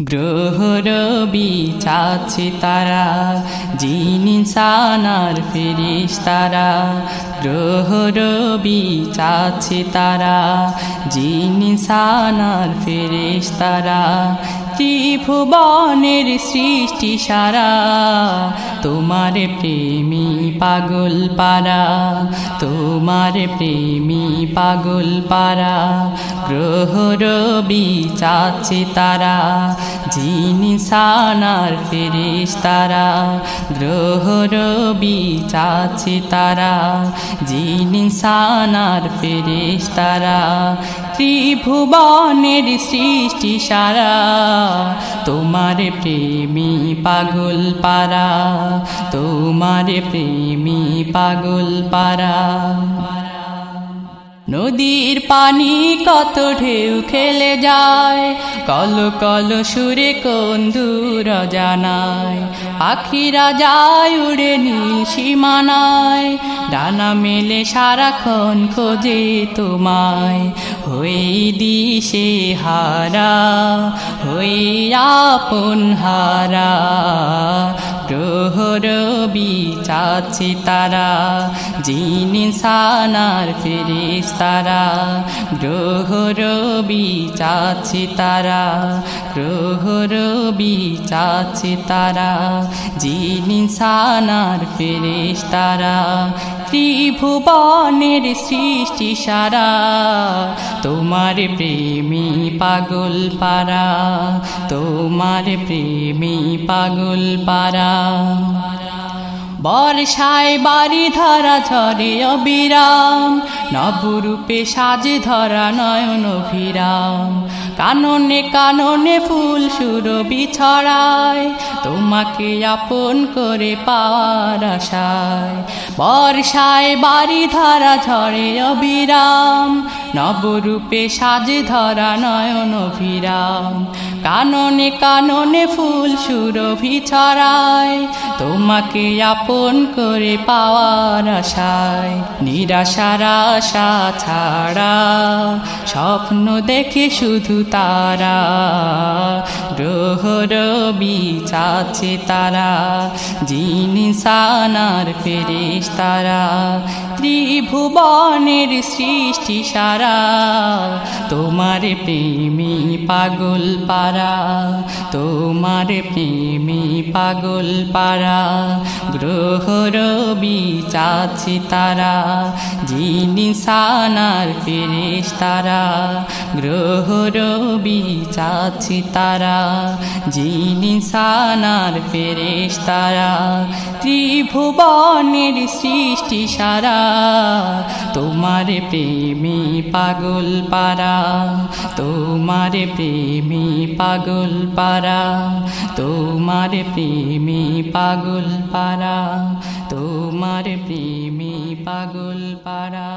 গ্রহ রবি চাচ্ছে তারা যিনি সানার ফিরিস তারা। গ্রহ রবি চাচ্ছে তারা যিনি সানার ফিরিস তারা। ত্রিভুবনের সৃষ্টি সারা, তোমার প্রেমী পাগল পারা, তোমার প্রেমী পাগল পারা গ্রহ রবি চাচ্ছে তারা যিনি সানার ফেরিস তারা গ্রহ রবি চাচ্ছে তারা যিনি সানার ফেরিস তারা ত্রিভুবনের সৃষ্টি সারা তোমার প্রেমী পাগল পারা তোমার প্রেমী পাগল পারা। নদীর পানি কত ঢেউ খেলে যায়, কল কল সুরে কোন দূর জানায়। পাখিরা যায় উড়ে নীল সীমানায়, ডানা মেলে সারাক্ষণ খোঁজে তোমায়। হয়ে দিশে হারা, হয়ে আপন হারা গ্রহ রবি চাচ্ছে তারা যিনি সানার ফেরিস তারা গ্রহ রবি চাচ্ছে তারা, গ্রহ রবি চাচ্ছে তারা যিনি সানার ফেরিস তারা ত্রিভুবনের সৃষ্টি সারা, তোমার প্রেমী পাগল পারা, তোমার প্রেমী পাগল পারা। বর্ষায় বাড়ি ধরা ঝরে অবিরাম। নবরূপে সাজে ধরা নয়ন অভিরাম। কাননে কাননে ফুল সুরবি ছড়ায়, তোমাকে আপন করে পাওয়ার আশায়। বর্ষায় বাড়ি ধরা ঝরে অবিরাম। নবরূপে সাজে ধরা নয়ন অভিরাম। কাননে কাননে ফুল সুরভি ছড়ায় তোমাকে আপন করে পাওয়ার আশায়। নিরাশার আশা ছাড়া স্বপ্ন দেখে শুধু তারা। গ্রহ রবি চাচ্ছে তারা। যিনি সানার ফেরিস তারা ত্রিভুবনের সৃষ্টি সারা, তোমার প্রেমী পাগল পারা, তোমার প্রেমী পাগল পারা গ্রহ রবি চাচ্ছে তারা যিনি সানার ফেরিস তারা গ্রহ রবি চাচ্ছে তারা যিনি সানার ফেরিস তারা, ত্রিভুবনের সৃষ্টি সারা তোমার প্রেমী পাগল পারা তোমার প্রেমী পাগল পারা তোমার প্রেমী পাগল পারা তোমার প্রেমী পাগল পারা